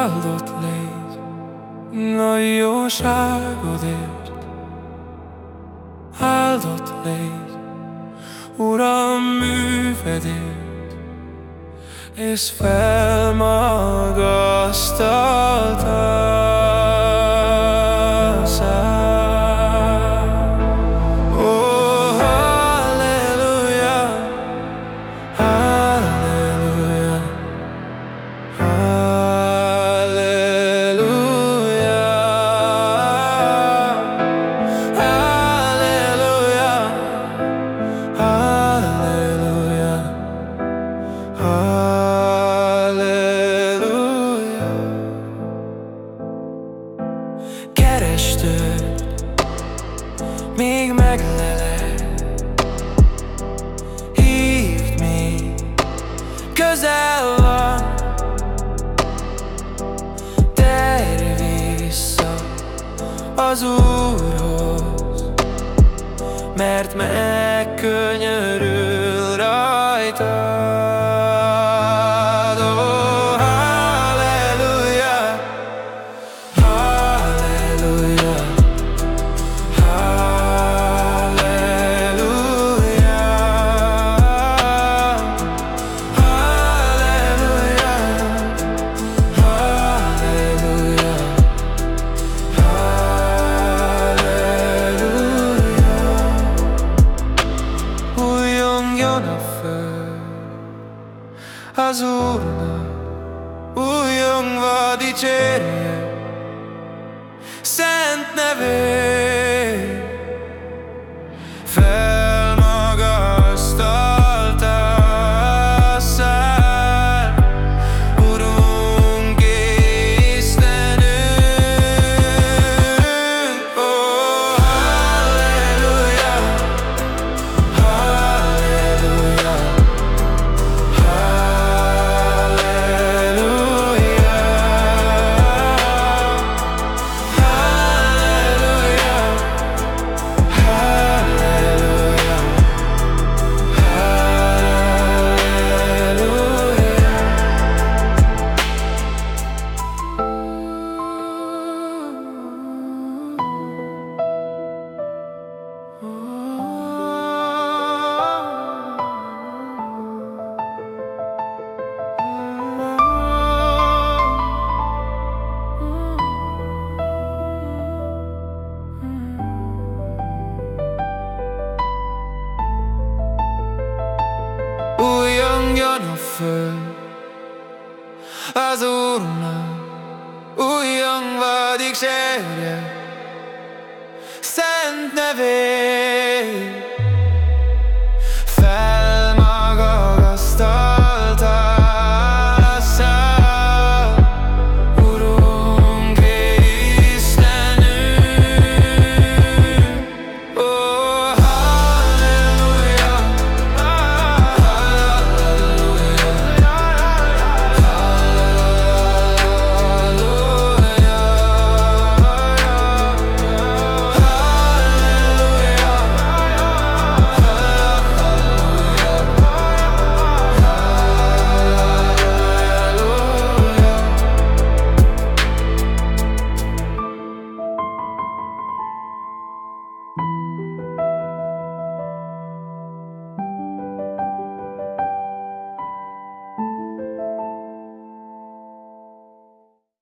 áldott légy nagy jóságodért. Áldott légy, Uram, művedért, és felmagasztaltál. Kerestől még meglelek Hívd még, közel van. Terj vissza az Úrhoz Mert megkönyörül újongva dicsérje szent nevét. A föld az Úrnak, újjongva dicsérje szent nevét.